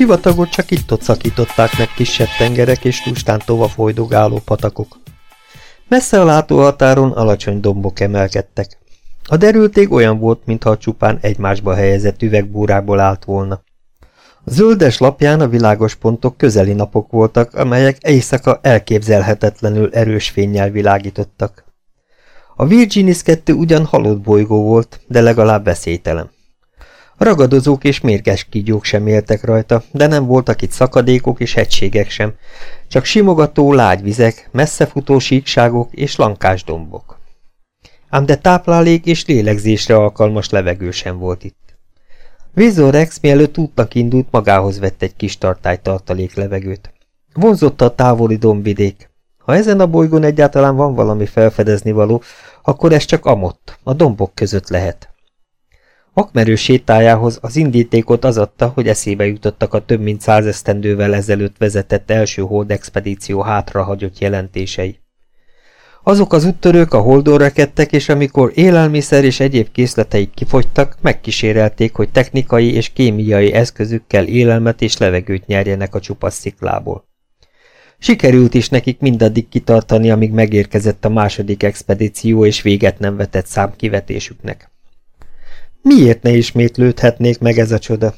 sivatagot csak itt-ott szakították meg kisebb tengerek és lustán tova folydogáló patakok. Messze a látóhatáron alacsony dombok emelkedtek. A derülték olyan volt, mintha csupán egymásba helyezett üvegbúrából állt volna. A zöldes lapján a világos pontok közeli napok voltak, amelyek éjszaka elképzelhetetlenül erős fényjel világítottak. A Virginis 2 ugyan halott bolygó volt, de legalább veszélytelen. Ragadozók és mérges kígyók sem éltek rajta, de nem voltak itt szakadékok és hegységek sem, csak simogató lágy vizek, messzefutó síkságok és lankás dombok. Ám de táplálék és lélegzésre alkalmas levegő sem volt itt. Rex mielőtt útnak indult, magához vett egy kis tartály tartalék levegőt. Vonzotta a távoli dombvidék. Ha ezen a bolygón egyáltalán van valami felfedezni való, akkor ez csak amott, a dombok között lehet. Akmerő sétájához az indítékot az adta, hogy eszébe jutottak a több mint százesztendővel ezelőtt vezetett első hold expedíció hátrahagyott jelentései. Azok az úttörők a holdon rekedtek, és amikor élelmiszer és egyéb készleteik kifogytak, megkísérelték, hogy technikai és kémiai eszközükkel élelmet és levegőt nyerjenek a csupasz sziklából. Sikerült is nekik mindaddig kitartani, amíg megérkezett a második expedíció, és véget nem vetett számkivetésüknek. Miért ne ismétlődhetnék meg ez a csoda?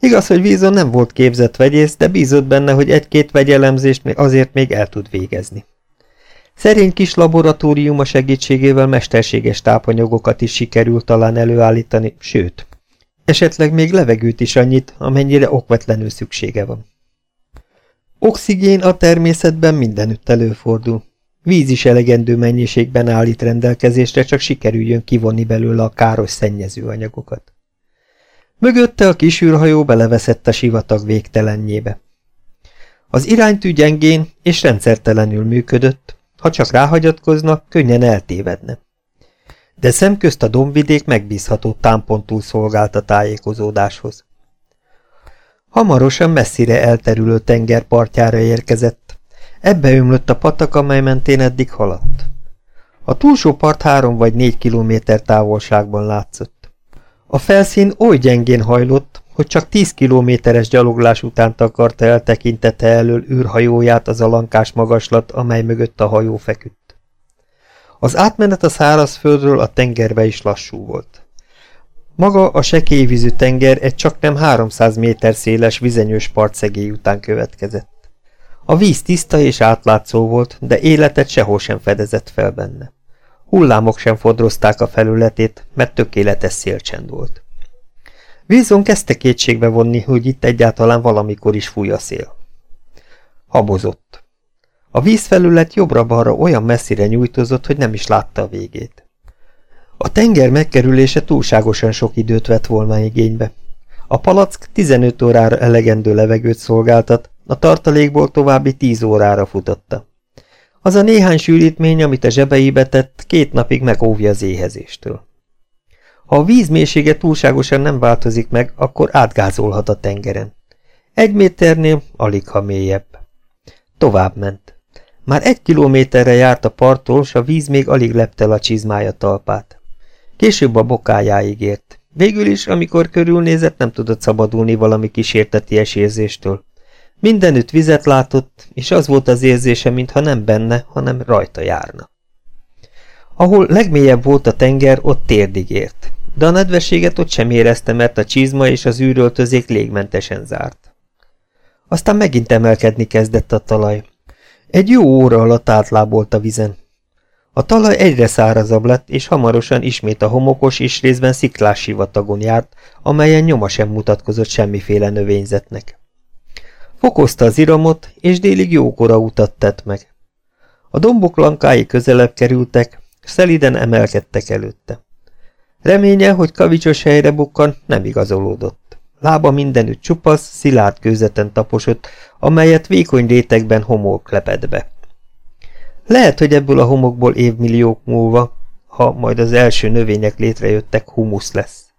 Igaz, hogy Vízon nem volt képzett vegyész, de bízott benne, hogy egy-két vegyelemzést azért még el tud végezni. Szerény kis laboratóriuma segítségével mesterséges tápanyagokat is sikerült talán előállítani, sőt, esetleg még levegőt is annyit, amennyire okvetlenül szüksége van. Oxigén a természetben mindenütt előfordul. Víz is elegendő mennyiségben állít rendelkezésre, csak sikerüljön kivonni belőle a káros szennyező anyagokat. Mögötte a kis űrhajó beleveszett a sivatag végtelenjébe. Az iránytű gyengén és rendszertelenül működött, ha csak ráhagyatkoznak, könnyen eltévedne. De szemközt a dombvidék megbízható támpontul szolgált a tájékozódáshoz. Hamarosan messzire elterülő tengerpartjára érkezett. Ebbe ömlött a patak, amely mentén eddig haladt. A túlsó part három vagy négy kilométer távolságban látszott. A felszín oly gyengén hajlott, hogy csak tíz kilométeres gyaloglás után takarta el tekintete elől űrhajóját az alankás magaslat, amely mögött a hajó feküdt. Az átmenet a szárazföldről a tengerbe is lassú volt. Maga a sekélyvízű tenger egy csak nem 300 méter széles vizenyős partszegély után következett. A víz tiszta és átlátszó volt, de életet sehol sem fedezett fel benne. Hullámok sem fodrozták a felületét, mert tökéletes szélcsend volt. Wilson kezdte kétségbe vonni, hogy itt egyáltalán valamikor is fúj a szél. Habozott. A vízfelület jobbra-balra olyan messzire nyújtozott, hogy nem is látta a végét. A tenger megkerülése túlságosan sok időt vett volna igénybe. A palack 15 órára elegendő levegőt szolgáltat, a tartalékból további 10 órára futotta. Az a néhány sűrítmény, amit a zsebeibe tett, két napig megóvja az éhezéstől. Ha a víz túlságosan nem változik meg, akkor átgázolhat a tengeren. Egy méternél alig ha mélyebb. Tovább ment. Már egy kilométerre járt a parttól, s a víz még alig lepte a csizmája talpát. Később a bokájáig ért. Végül is, amikor körülnézett, nem tudott szabadulni valami kísérteties érzéstől. Mindenütt vizet látott, és az volt az érzése, mintha nem benne, hanem rajta járna. Ahol legmélyebb volt a tenger, ott térdig ért de a nedvességet ott sem érezte, mert a csizma és az űröltözék légmentesen zárt. Aztán megint emelkedni kezdett a talaj. Egy jó óra alatt átlábolt a vizen. A talaj egyre szárazabb lett, és hamarosan ismét a homokos és részben sziklás sivatagon járt, amelyen nyoma sem mutatkozott semmiféle növényzetnek. Fokozta az iramot, és délig jókora utat tett meg. A dombok lankái közelebb kerültek, szeliden emelkedtek előtte. Reménye, hogy kavicsos helyre bukkan, nem igazolódott. Lába mindenütt csupasz, szilárd kőzeten taposott, amelyet vékony rétegben homok leped be. Lehet, hogy ebből a homokból évmilliók múlva, ha majd az első növények létrejöttek, humusz lesz.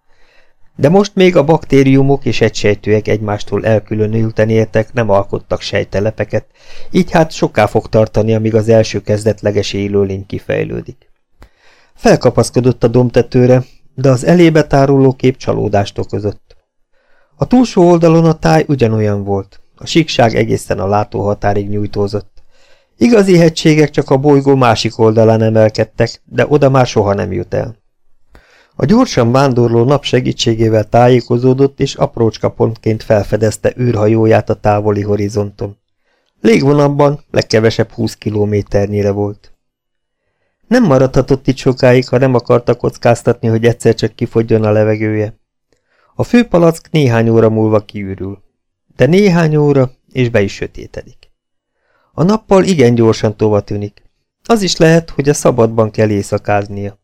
De most még a baktériumok és egysejtőek egymástól elkülönülten értek, nem alkottak sejtelepeket, így hát soká fog tartani, amíg az első kezdetleges élőlény kifejlődik. Felkapaszkodott a domtetőre, de az elébe táruló kép csalódást okozott. A túlsó oldalon a táj ugyanolyan volt, a síkság egészen a látóhatárig nyújtózott. Igazi hegységek csak a bolygó másik oldalán emelkedtek, de oda már soha nem jut el. A gyorsan vándorló nap segítségével tájékozódott, és aprócska pontként felfedezte űrhajóját a távoli horizonton. Légvonalban legkevesebb 20 kilométernyire volt. Nem maradhatott itt sokáig, ha nem akarta kockáztatni, hogy egyszer csak kifogjon a levegője. A főpalack néhány óra múlva kiürül. De néhány óra, és be is sötétedik. A nappal igen gyorsan tova tűnik. Az is lehet, hogy a szabadban kell éjszakáznia.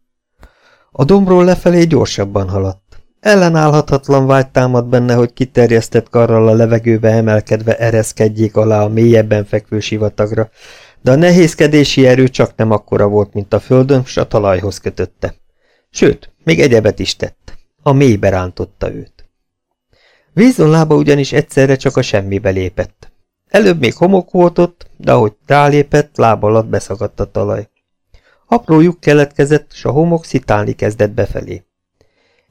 A dombról lefelé gyorsabban haladt. Ellenállhatatlan vágy támad benne, hogy kiterjesztett karral a levegőbe emelkedve ereszkedjék alá a mélyebben fekvő sivatagra, de a nehézkedési erő csak nem akkora volt, mint a földön, s a talajhoz kötötte. Sőt, még egyebet is tett. A mélybe rántotta őt. Vízon lába ugyanis egyszerre csak a semmibe lépett. Előbb még homok volt ott, de ahogy rálépett, lába alatt beszagadt a talaj. Apró lyuk keletkezett, s a homok szitálni kezdett befelé.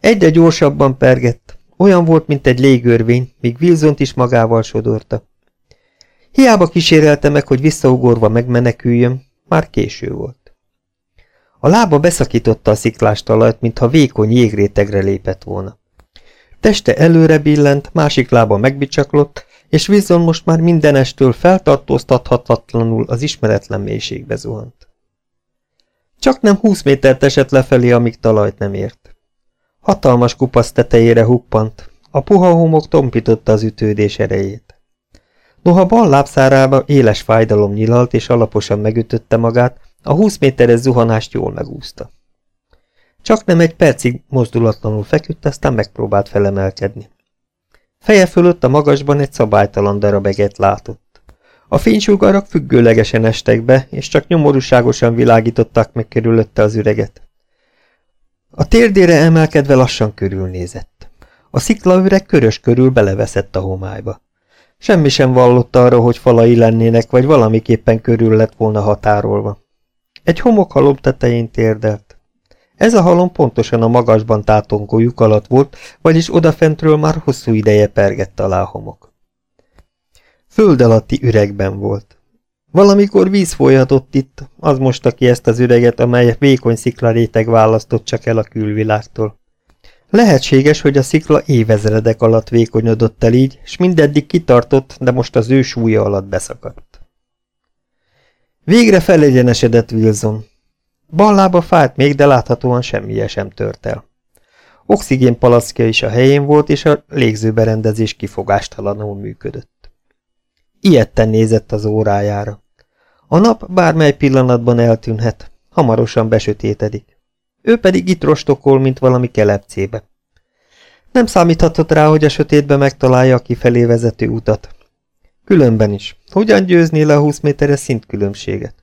Egyre gyorsabban pergett, olyan volt, mint egy légörvény, míg Wilsont is magával sodorta. Hiába kísérelte meg, hogy visszaugorva megmeneküljön, már késő volt. A lába beszakította a sziklás talajt, mintha vékony jégrétegre lépett volna. Teste előre billent, másik lába megbicsaklott, és Wilson most már mindenestől feltartóztathatatlanul az ismeretlen mélységbe zuhant. Csak nem húsz métert esett lefelé, amíg talajt nem ért. Hatalmas kupasz tetejére huppant, a puha homok tompította az ütődés erejét. Noha bal lábszárába éles fájdalom nyilalt és alaposan megütötte magát, a húsz méteres zuhanást jól megúszta. Csak nem egy percig mozdulatlanul feküdt, aztán megpróbált felemelkedni. Feje fölött a magasban egy szabálytalan darabeget látott. A fénysugarak függőlegesen estek be, és csak nyomorúságosan világították meg körülötte az üreget. A térdére emelkedve lassan körülnézett. A sziklaüreg körös körül beleveszett a homályba. Semmi sem vallott arra, hogy falai lennének, vagy valamiképpen körül lett volna határolva. Egy homokhalom tetején térdelt. Ez a halom pontosan a magasban tátongó lyuk alatt volt, vagyis odafentről már hosszú ideje pergett alá a homok. Föld alatti üregben volt. Valamikor víz folyhatott itt, az mosta ki ezt az üreget, amely vékony sziklaréteg választott csak el a külvilágtól. Lehetséges, hogy a szikla évezredek alatt vékonyodott el így, s mindeddig kitartott, de most az ő súlya alatt beszakadt. Végre felegyenesedett Wilson. Bal lába fájt még, de láthatóan semmije sem tört el. Oxigénpalaszkja is a helyén volt, és a légzőberendezés kifogástalanul működött. Ilyetten nézett az órájára. A nap bármely pillanatban eltűnhet, hamarosan besötétedik. Ő pedig itt rostokol, mint valami kelepcébe. Nem számíthatott rá, hogy a sötétbe megtalálja a kifelé vezető utat. Különben is. Hogyan győzné le a 20 méteres szintkülönbséget?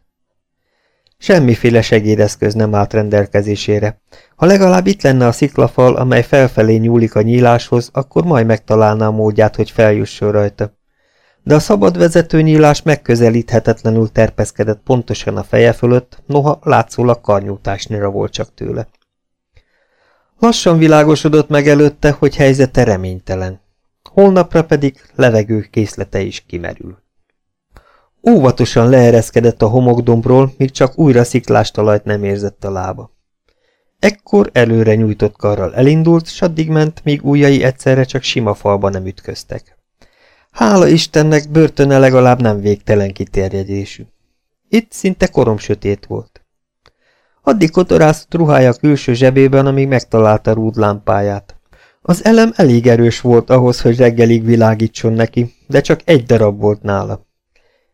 Semmiféle segédeszköz nem állt rendelkezésére. Ha legalább itt lenne a sziklafal, amely felfelé nyúlik a nyíláshoz, akkor majd megtalálná a módját, hogy feljusson rajta de a szabad vezetőnyílás megközelíthetetlenül terpeszkedett pontosan a feje fölött, noha látszólag karnyújtásnyira volt csak tőle. Lassan világosodott meg előtte, hogy helyzete reménytelen. Holnapra pedig levegő készlete is kimerül. Óvatosan leereszkedett a homokdombról, míg csak újra sziklás talajt nem érzett a lába. Ekkor előre nyújtott karral elindult, s addig ment, míg ujjai egyszerre csak sima falba nem ütköztek. Hála Istennek börtöne legalább nem végtelen kiterjedésű. Itt szinte korom sötét volt. Addig kotorászott ruhája külső zsebében, amíg megtalálta Rúd lámpáját. Az elem elég erős volt ahhoz, hogy reggelig világítson neki, de csak egy darab volt nála.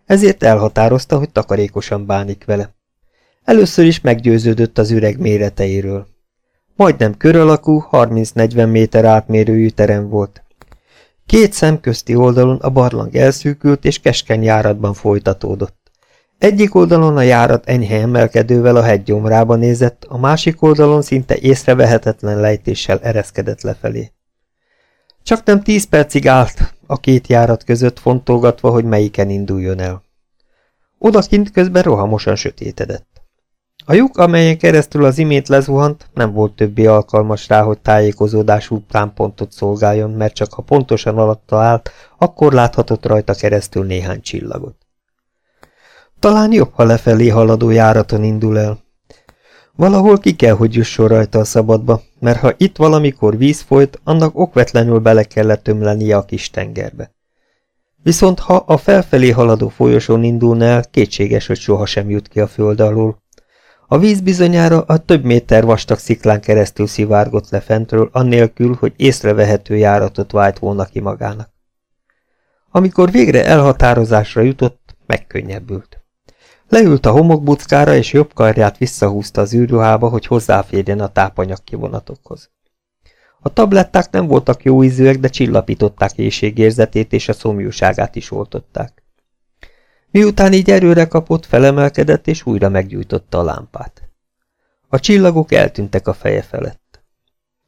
Ezért elhatározta, hogy takarékosan bánik vele. Először is meggyőződött az üreg méreteiről. Majdnem kör alakú, 30-40 méter átmérőjű terem volt. Két szemközti oldalon a barlang elszűkült és keskeny járatban folytatódott. Egyik oldalon a járat enyhe emelkedővel a hegygyomrába nézett, a másik oldalon szinte észrevehetetlen lejtéssel ereszkedett lefelé. Csak nem tíz percig állt a két járat között fontolgatva, hogy melyiken induljon el. Odakint közben rohamosan sötétedett. A lyuk, amelyen keresztül az imént lezuhant, nem volt többi alkalmas rá, hogy tájékozódású támpontot szolgáljon, mert csak ha pontosan alatta állt, akkor láthatott rajta keresztül néhány csillagot. Talán jobb, ha lefelé haladó járaton indul el. Valahol ki kell, hogy jusson rajta a szabadba, mert ha itt valamikor víz folyt, annak okvetlenül bele kellett tömlenie a kis tengerbe. Viszont ha a felfelé haladó folyosón indulna el, kétséges, hogy sohasem jut ki a föld alól. A víz bizonyára a több méter vastag sziklán keresztül szivárgott le fentről, annélkül, hogy észrevehető járatot vált volna ki magának. Amikor végre elhatározásra jutott, megkönnyebbült. Leült a homokbuckára, és jobb karját visszahúzta az űrruhába, hogy hozzáférjen a tápanyag kivonatokhoz. A tabletták nem voltak jó ízűek, de csillapították éjségérzetét és a szomjúságát is oltották. Miután így erőre kapott, felemelkedett és újra meggyújtotta a lámpát. A csillagok eltűntek a feje felett.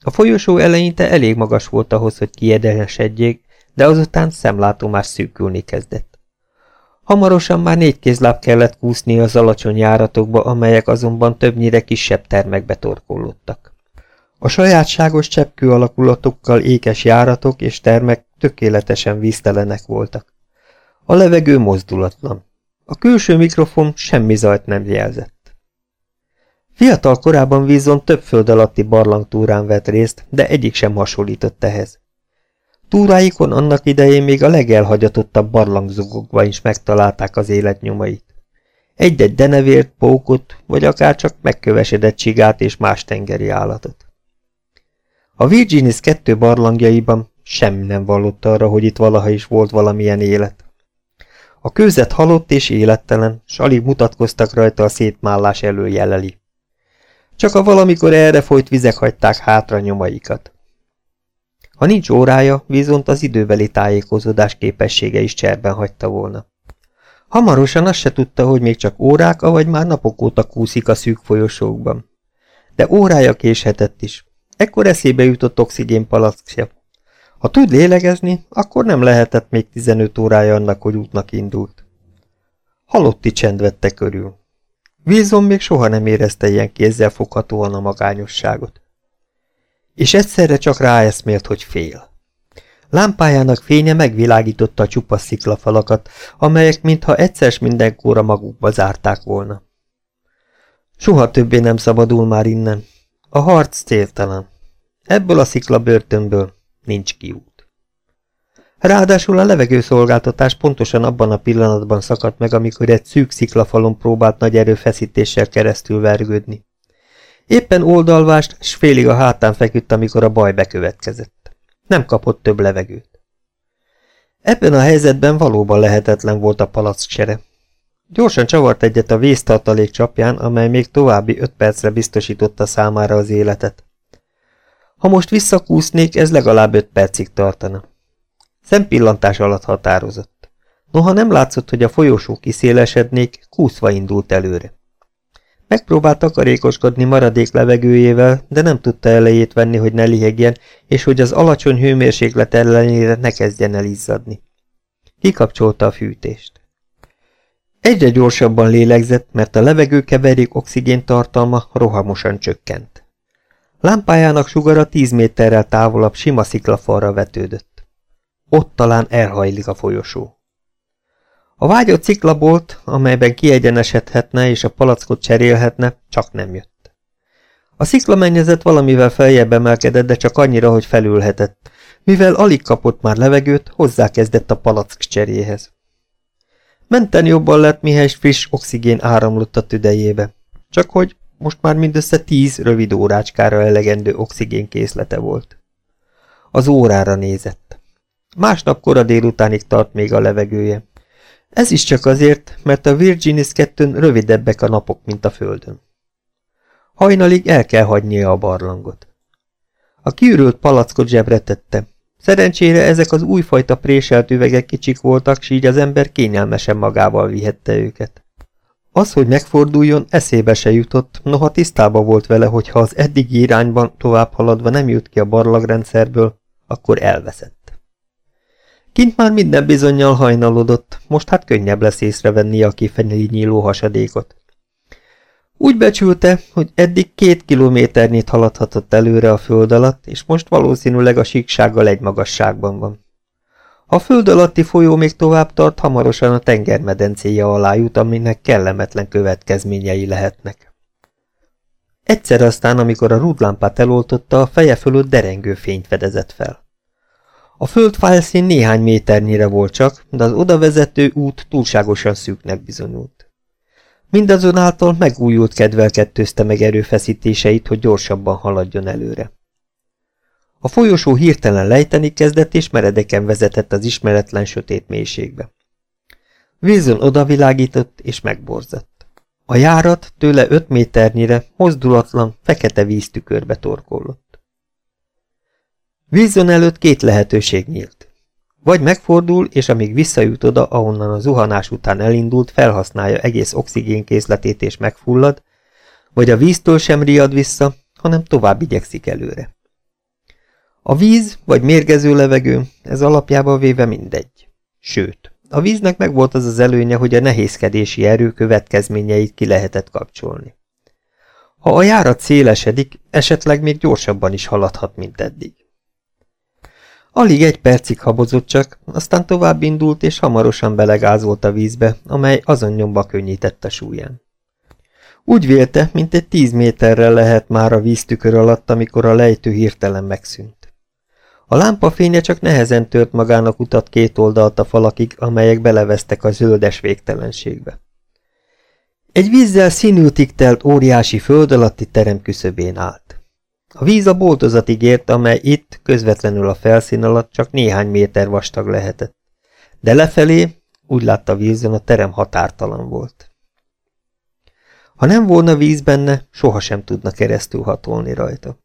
A folyosó eleinte elég magas volt ahhoz, hogy kiegyenesedjék, de azután szemlátomás szűkülni kezdett. Hamarosan már négy kézláb kellett kúszni az alacsony járatokba, amelyek azonban többnyire kisebb termekbe torkolódtak. A sajátságos cseppkő alakulatokkal ékes járatok és termek tökéletesen víztelenek voltak. A levegő mozdulatlan. A külső mikrofon semmi zajt nem jelzett. Fiatal korában vízon több föld alatti barlangtúrán vett részt, de egyik sem hasonlított ehhez. Túráikon annak idején még a legelhagyatottabb barlangzugokba is megtalálták az életnyomait. Egy-egy denevért, pókot, vagy akár csak megkövesedett csigát és más tengeri állatot. A Virginis kettő barlangjaiban semmi nem vallott arra, hogy itt valaha is volt valamilyen élet. A kőzet halott és élettelen, s alig mutatkoztak rajta a szétmállás előjeleli. Csak a valamikor erre folyt vizek hagyták hátra nyomaikat. Ha nincs órája, viszont az időbeli tájékozódás képessége is cserben hagyta volna. Hamarosan azt se tudta, hogy még csak órák, vagy már napok óta kúszik a szűk folyosókban. De órája késhetett is. Ekkor eszébe jutott oxigénpalackja. Ha tud lélegezni, akkor nem lehetett még 15 órája annak, hogy útnak indult. Halotti csend vette körül. Wilson még soha nem érezte ilyen kézzel foghatóan a magányosságot. És egyszerre csak ráeszmélt, hogy fél. Lámpájának fénye megvilágította a csupasz sziklafalakat, amelyek mintha egyszer mindenkóra magukba zárták volna. Soha többé nem szabadul már innen. A harc céltalan. Ebből a szikla börtönből nincs kiút. Ráadásul a levegőszolgáltatás pontosan abban a pillanatban szakadt meg, amikor egy szűk sziklafalon próbált nagy erőfeszítéssel keresztül vergődni. Éppen oldalvást, s félig a hátán feküdt, amikor a baj bekövetkezett. Nem kapott több levegőt. Ebben a helyzetben valóban lehetetlen volt a palackcsere. Gyorsan csavart egyet a vésztartalék csapján, amely még további öt percre biztosította számára az életet. Ha most visszakúsznék, ez legalább öt percig tartana. Szempillantás alatt határozott. Noha nem látszott, hogy a folyosó kiszélesednék, kúszva indult előre. Megpróbált takarékoskodni maradék levegőjével, de nem tudta elejét venni, hogy ne lihegjen, és hogy az alacsony hőmérséklet ellenére ne kezdjen el izzadni. Kikapcsolta a fűtést. Egyre gyorsabban lélegzett, mert a levegő keverék oxigén tartalma rohamosan csökkent. Lámpájának sugara tíz méterrel távolabb sima sziklafalra vetődött. Ott talán elhajlik a folyosó. A vágyott sziklabolt, amelyben kiegyenesedhetne és a palackot cserélhetne, csak nem jött. A sziklamennyezet valamivel feljebb emelkedett, de csak annyira, hogy felülhetett. Mivel alig kapott már levegőt, hozzákezdett a palack cseréhez. Menten jobban lett, mihely friss oxigén áramlott a tüdejébe. Csak hogy most már mindössze tíz rövid órácskára elegendő oxigénkészlete volt. Az órára nézett. Másnap kora délutánig tart még a levegője. Ez is csak azért, mert a Virginis kettőn rövidebbek a napok, mint a Földön. Hajnalig el kell hagynia a barlangot. A kiürült palackot zsebre tette. Szerencsére ezek az újfajta préselt üvegek kicsik voltak, s így az ember kényelmesen magával vihette őket. Az, hogy megforduljon, eszébe se jutott, noha tisztába volt vele, hogy ha az eddigi irányban tovább haladva nem jut ki a barlagrendszerből, akkor elveszett. Kint már minden bizonyal hajnalodott, most hát könnyebb lesz észrevenni a kifelé nyíló hasadékot. Úgy becsülte, hogy eddig két kilométernyit haladhatott előre a föld alatt, és most valószínűleg a síksággal egy magasságban van. A föld alatti folyó még tovább tart, hamarosan a tengermedencéje alá jut, aminek kellemetlen következményei lehetnek. Egyszer aztán, amikor a rúdlámpát eloltotta, a feje fölött derengő fényt fedezett fel. A föld felszín néhány méternyire volt csak, de az odavezető út túlságosan szűknek bizonyult. Mindazonáltal megújult kedvel kettőzte meg erőfeszítéseit, hogy gyorsabban haladjon előre. A folyosó hirtelen lejteni kezdett, és meredeken vezetett az ismeretlen sötét mélységbe. Wilson odavilágított, és megborzott. A járat tőle öt méternyire, mozdulatlan, fekete víztükörbe torkollott. Wilson előtt két lehetőség nyílt. Vagy megfordul, és amíg visszajut oda, ahonnan a zuhanás után elindult, felhasználja egész oxigénkészletét és megfullad, vagy a víztől sem riad vissza, hanem tovább igyekszik előre. A víz vagy mérgező levegő, ez alapjában véve mindegy. Sőt, a víznek megvolt az az előnye, hogy a nehézkedési erő következményeit ki lehetett kapcsolni. Ha a járat szélesedik, esetleg még gyorsabban is haladhat, mint eddig. Alig egy percig habozott csak, aztán tovább indult, és hamarosan belegázolt a vízbe, amely azon nyomba könnyítette súlyán. Úgy vélte, mint egy tíz méterrel lehet már a víztükör alatt, amikor a lejtő hirtelen megszűnt. A lámpa fénye csak nehezen tört magának utat két oldalt a falakig, amelyek belevesztek a zöldes végtelenségbe. Egy vízzel színültig telt óriási föld alatti terem küszöbén állt. A víz a boltozatig ért, amely itt, közvetlenül a felszín alatt csak néhány méter vastag lehetett. De lefelé, úgy látta vízön, a terem határtalan volt. Ha nem volna víz benne, sohasem tudna keresztül hatolni rajta.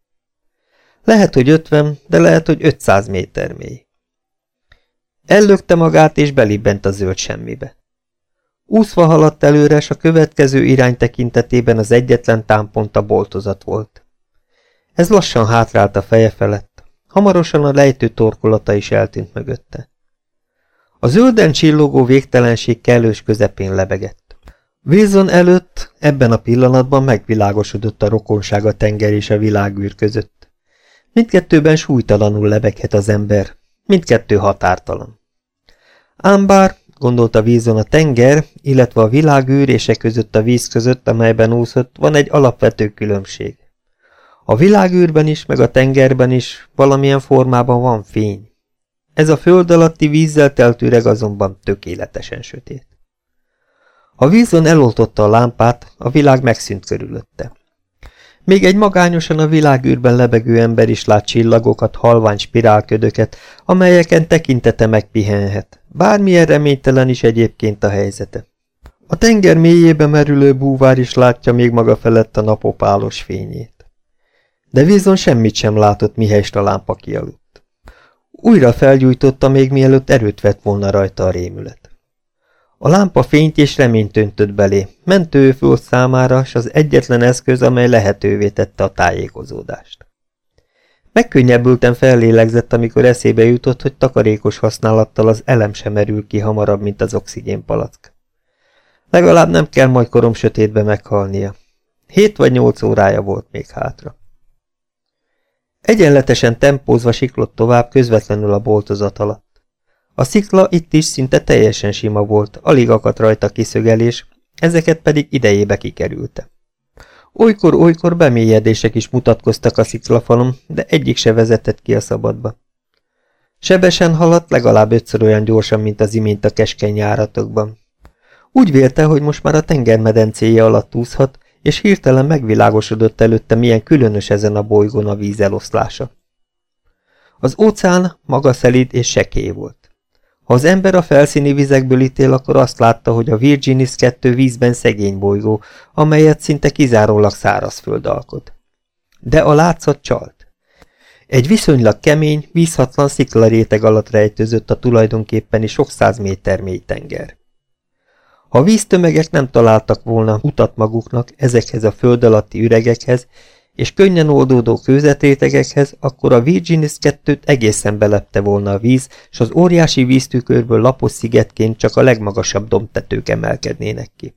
Lehet, hogy ötven, de lehet, hogy ötszáz méter mély. Ellökte magát, és belibbent a zöld semmibe. Úszva haladt előre, s a következő irány tekintetében az egyetlen támpont a boltozat volt. Ez lassan hátrált a feje felett, hamarosan a lejtő torkolata is eltűnt mögötte. A zölden csillogó végtelenség kellős közepén lebegett. Wilson előtt ebben a pillanatban megvilágosodott a rokonság a tenger és a világűr között. Mindkettőben súlytalanul lebeghet az ember, mindkettő határtalan. Ám bár, gondolta vízon a tenger, illetve a világ űrése között a víz között, amelyben úszott, van egy alapvető különbség. A világűrben is, meg a tengerben is valamilyen formában van fény. Ez a föld alatti vízzel telt üreg azonban tökéletesen sötét. A vízon eloltotta a lámpát, a világ megszűnt körülötte. Még egy magányosan a világűrben lebegő ember is lát csillagokat, halvány spirálködöket, amelyeken tekintete megpihenhet, bármilyen reménytelen is egyébként a helyzete. A tenger mélyébe merülő búvár is látja még maga felett a napopálos fényét. De vízon semmit sem látott, mihelyst a lámpa kialudt. Újra felgyújtotta még mielőtt erőt vett volna rajta a rémület. A lámpa fényt és reményt öntött belé, mentő föl számára, s az egyetlen eszköz, amely lehetővé tette a tájékozódást. Megkönnyebbülten fellélegzett, amikor eszébe jutott, hogy takarékos használattal az elem sem merül ki hamarabb, mint az oxigénpalack. Legalább nem kell majd korom sötétbe meghalnia. Hét vagy nyolc órája volt még hátra. Egyenletesen tempózva siklott tovább közvetlenül a boltozat alatt. A szikla itt is szinte teljesen sima volt, alig akadt rajta kiszögelés, ezeket pedig idejébe kikerülte. Olykor-olykor bemélyedések is mutatkoztak a sziklafalon, de egyik se vezetett ki a szabadba. Sebesen haladt legalább ötször olyan gyorsan, mint az imént a keskeny járatokban. Úgy vélte, hogy most már a tengermedencéje alatt úszhat, és hirtelen megvilágosodott előtte, milyen különös ezen a bolygón a víz eloszlása. Az óceán maga szelíd és sekély volt. Ha az ember a felszíni vizekből ítél, akkor azt látta, hogy a Virginis 2 vízben szegény bolygó, amelyet szinte kizárólag szárazföld alkot. De a látszat csalt. Egy viszonylag kemény, vízhatlan sziklaréteg alatt rejtőzött a tulajdonképpeni sok száz méter mély tenger. Ha víztömegek nem találtak volna utat maguknak ezekhez a föld alatti üregekhez, és könnyen oldódó kőzetrétegekhez, akkor a Virginis 2 egészen belepte volna a víz, és az óriási víztükörből lapos szigetként csak a legmagasabb dombtetők emelkednének ki.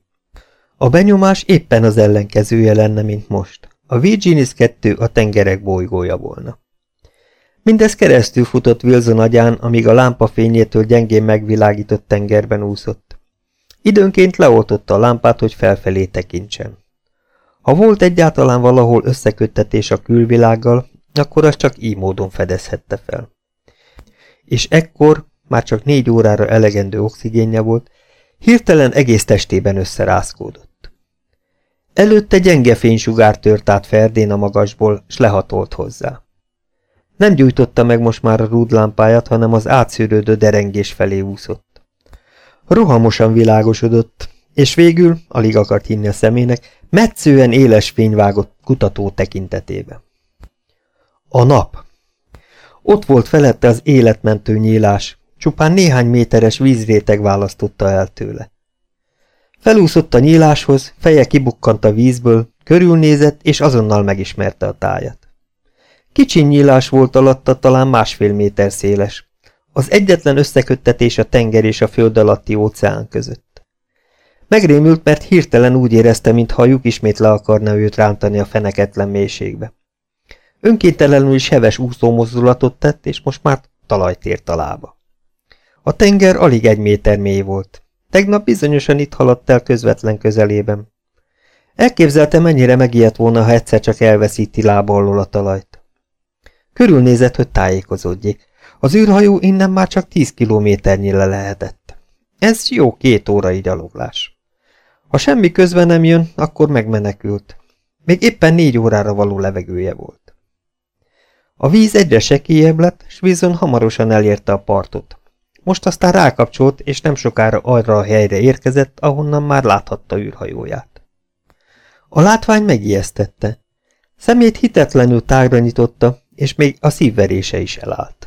A benyomás éppen az ellenkezője lenne, mint most. A Virginis 2 a tengerek bolygója volna. Mindez keresztül futott Wilson agyán, amíg a lámpa fényétől gyengén megvilágított tengerben úszott. Időnként leoltotta a lámpát, hogy felfelé tekintsen. Ha volt egyáltalán valahol összeköttetés a külvilággal, akkor az csak így módon fedezhette fel. És ekkor, már csak négy órára elegendő oxigénje volt, hirtelen egész testében összerázkódott. Előtte gyenge fénysugár tört át Ferdén a magasból, s lehatolt hozzá. Nem gyújtotta meg most már a rúdlámpáját, hanem az átszűrődő derengés felé úszott. Rohamosan világosodott, és végül, alig akart hinni a szemének, metszően éles fény vágott kutató tekintetébe. A nap. Ott volt felette az életmentő nyílás, csupán néhány méteres vízréteg választotta el tőle. Felúszott a nyíláshoz, feje kibukkant a vízből, körülnézett, és azonnal megismerte a tájat. Kicsi nyílás volt alatta, talán másfél méter széles. Az egyetlen összeköttetés a tenger és a föld alatti óceán között. Megrémült, mert hirtelen úgy érezte, mintha a lyuk ismét le akarna őt rántani a feneketlen mélységbe. Önkéntelenül is heves úszó mozdulatot tett, és most már talajt ért a lába. A tenger alig egy méter mély volt. Tegnap bizonyosan itt haladt el közvetlen közelében. Elképzelte, mennyire megijedt volna, ha egyszer csak elveszíti lába alól a talajt. Körülnézett, hogy tájékozódjék. Az űrhajó innen már csak tíz kilométernyire lehetett. Ez jó két órai gyaloglás. Ha semmi közben nem jön, akkor megmenekült. Még éppen négy órára való levegője volt. A víz egyre sekélyebb lett, s vízön hamarosan elérte a partot. Most aztán rákapcsolt, és nem sokára arra a helyre érkezett, ahonnan már láthatta űrhajóját. A látvány megijesztette. Szemét hitetlenül tágra nyitotta, és még a szívverése is elállt.